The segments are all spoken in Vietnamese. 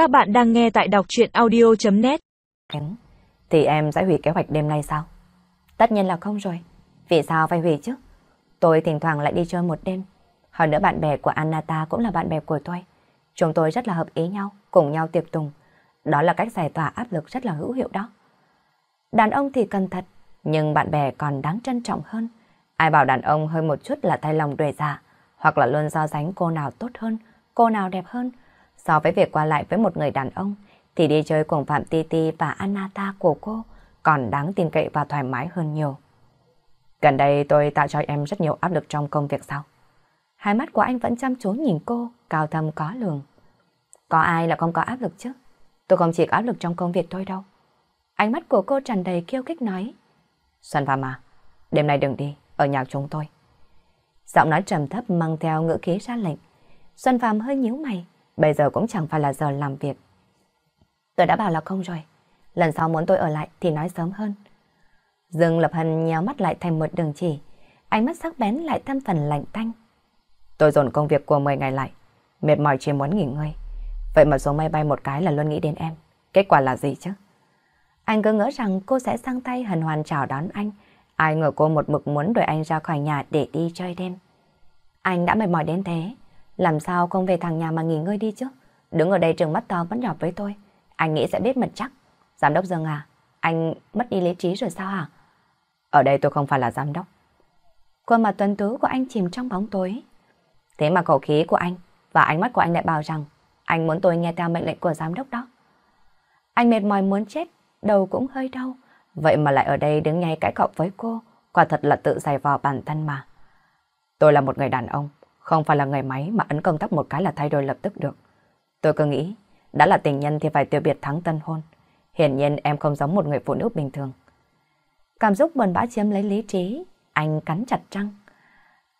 Các bạn đang nghe tại đọc chuyện audio.net Thì em sẽ hủy kế hoạch đêm nay sao? Tất nhiên là không rồi. Vì sao phải hủy chứ? Tôi thỉnh thoảng lại đi chơi một đêm. Hơn nữa bạn bè của Anata cũng là bạn bè của tôi. Chúng tôi rất là hợp ý nhau, cùng nhau tiệc tùng. Đó là cách giải tỏa áp lực rất là hữu hiệu đó. Đàn ông thì cần thật, nhưng bạn bè còn đáng trân trọng hơn. Ai bảo đàn ông hơi một chút là thay lòng đuổi dạ hoặc là luôn so sánh cô nào tốt hơn, cô nào đẹp hơn. So với việc qua lại với một người đàn ông, thì đi chơi cùng Phạm Titi và Anata của cô còn đáng tin cậy và thoải mái hơn nhiều. Gần đây tôi tạo cho em rất nhiều áp lực trong công việc sao? Hai mắt của anh vẫn chăm chú nhìn cô, cao thâm có lường. Có ai là không có áp lực chứ? Tôi không chỉ có áp lực trong công việc thôi đâu. Ánh mắt của cô tràn đầy kiêu kích nói. Xuân Phạm à, đêm nay đừng đi, ở nhà chúng tôi. Giọng nói trầm thấp mang theo ngữ khí ra lệnh. Xuân Phạm hơi nhíu mày, bây giờ cũng chẳng phải là giờ làm việc. Tôi đã bảo là không rồi, lần sau muốn tôi ở lại thì nói sớm hơn. Dương Lập Hân nhéo mắt lại thành một đường chỉ, ánh mắt sắc bén lại thêm phần lạnh tanh. Tôi dồn công việc của 10 ngày lại, mệt mỏi chỉ muốn nghỉ ngơi. Vậy mà số may bay một cái là luôn nghĩ đến em. Kết quả là gì chứ? Anh cứ ngỡ rằng cô sẽ sang tay hần hoàn chào đón anh. Ai ngờ cô một mực muốn đuổi anh ra khỏi nhà để đi chơi đêm. Anh đã mệt mỏi đến thế. Làm sao không về thằng nhà mà nghỉ ngơi đi chứ? Đứng ở đây trường mắt to vẫn nhỏ với tôi. Anh nghĩ sẽ biết mật chắc. Giám đốc Dương à, anh mất đi lý trí rồi sao hả? Ở đây tôi không phải là giám đốc. Khuôn mặt tuấn tú của anh chìm trong bóng tối. Thế mà khẩu khí của anh và ánh mắt của anh lại bảo rằng anh muốn tôi nghe theo mệnh lệnh của giám đốc đó. Anh mệt mỏi muốn chết, đầu cũng hơi đau. Vậy mà lại ở đây đứng ngay cãi cọ với cô, quả thật là tự giày vò bản thân mà. Tôi là một người đàn ông, không phải là người máy mà ấn công tắc một cái là thay đổi lập tức được. Tôi cứ nghĩ, đã là tình nhân thì phải tiêu biệt thắng tân hôn. Hiển nhiên em không giống một người phụ nữ bình thường. Cảm xúc buồn bã chiếm lấy lý trí, anh cắn chặt răng.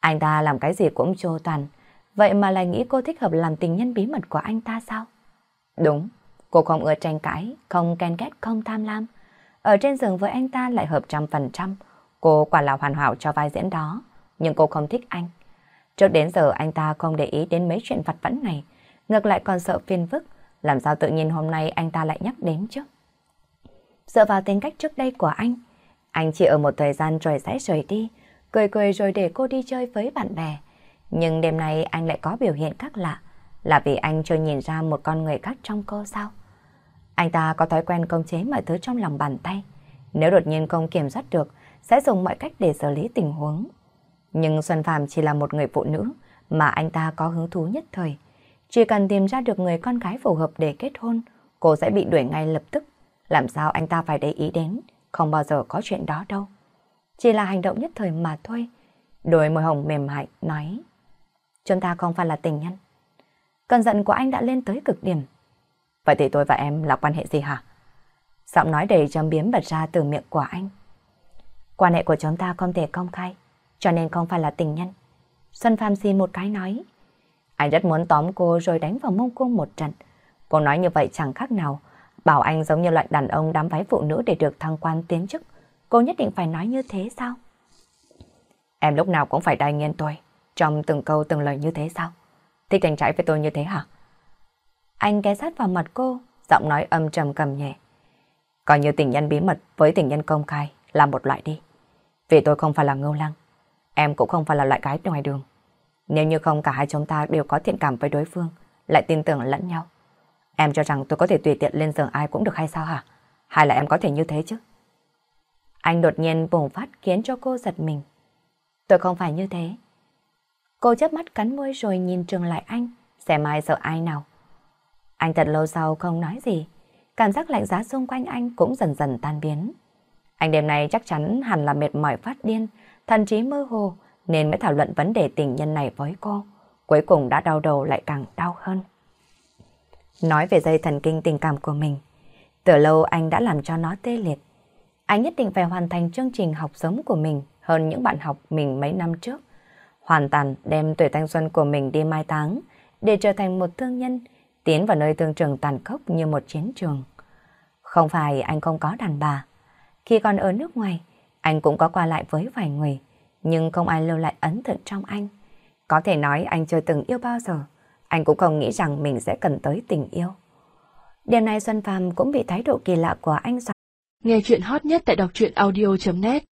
Anh ta làm cái gì cũng trô toàn, vậy mà lại nghĩ cô thích hợp làm tình nhân bí mật của anh ta sao? Đúng, cô không ưa tranh cãi, không ken ghét, không tham lam. Ở trên giường với anh ta lại hợp trăm phần trăm, cô quả là hoàn hảo cho vai diễn đó, nhưng cô không thích anh. Trước đến giờ anh ta không để ý đến mấy chuyện vặt vãnh này, ngược lại còn sợ phiền phức, làm sao tự nhiên hôm nay anh ta lại nhắc đến chứ? Dựa vào tính cách trước đây của anh, anh chỉ ở một thời gian rồi sẽ rời đi, cười cười rồi để cô đi chơi với bạn bè. Nhưng đêm nay anh lại có biểu hiện khác lạ, là vì anh chưa nhìn ra một con người khác trong cô sao? Anh ta có thói quen công chế mọi thứ trong lòng bàn tay. Nếu đột nhiên không kiểm soát được, sẽ dùng mọi cách để xử lý tình huống. Nhưng Xuân Phạm chỉ là một người phụ nữ mà anh ta có hứng thú nhất thời. Chỉ cần tìm ra được người con gái phù hợp để kết hôn, cô sẽ bị đuổi ngay lập tức. Làm sao anh ta phải để ý đến, không bao giờ có chuyện đó đâu. Chỉ là hành động nhất thời mà thôi. Đôi môi hồng mềm mại nói, chúng ta không phải là tình nhân. Cơn giận của anh đã lên tới cực điểm. Vậy thì tôi và em là quan hệ gì hả? Giọng nói đầy châm biếm bật ra từ miệng của anh. Quan hệ của chúng ta không thể công khai, cho nên không phải là tình nhân. Xuân Phạm xin một cái nói. Anh rất muốn tóm cô rồi đánh vào mông cô một trận. Cô nói như vậy chẳng khác nào. Bảo anh giống như loại đàn ông đám váy phụ nữ để được thăng quan tiến chức. Cô nhất định phải nói như thế sao? Em lúc nào cũng phải đai nghiên tôi. Trong từng câu từng lời như thế sao? Thích tranh trái với tôi như thế hả? Anh ghé sát vào mặt cô, giọng nói âm trầm cầm nhẹ. Coi như tình nhân bí mật với tình nhân công khai là một loại đi. Vì tôi không phải là ngưu lăng. Em cũng không phải là loại gái ngoài đường. Nếu như không cả hai chúng ta đều có thiện cảm với đối phương, lại tin tưởng lẫn nhau. Em cho rằng tôi có thể tùy tiện lên giường ai cũng được hay sao hả? Hay là em có thể như thế chứ? Anh đột nhiên bùng phát khiến cho cô giật mình. Tôi không phải như thế. Cô chớp mắt cắn môi rồi nhìn trường lại anh, xem ai sợ ai nào. Anh thật lâu sau không nói gì, cảm giác lạnh giá xung quanh anh cũng dần dần tan biến. Anh đêm nay chắc chắn hẳn là mệt mỏi phát điên, thần trí mơ hồ, nên mới thảo luận vấn đề tình nhân này với cô. Cuối cùng đã đau đầu lại càng đau hơn. Nói về dây thần kinh tình cảm của mình, từ lâu anh đã làm cho nó tê liệt. Anh nhất định phải hoàn thành chương trình học sớm của mình hơn những bạn học mình mấy năm trước. Hoàn toàn đem tuổi thanh xuân của mình đi mai táng để trở thành một thương nhân, tiến vào nơi thương trường tàn khốc như một chiến trường. Không phải anh không có đàn bà. Khi còn ở nước ngoài, anh cũng có qua lại với vài người, nhưng không ai lưu lại ấn tượng trong anh. Có thể nói anh chưa từng yêu bao giờ, anh cũng không nghĩ rằng mình sẽ cần tới tình yêu. Đêm nay Xuân Phạm cũng bị thái độ kỳ lạ của anh dọa. Nghe chuyện hot nhất tại đọc truyện audio.net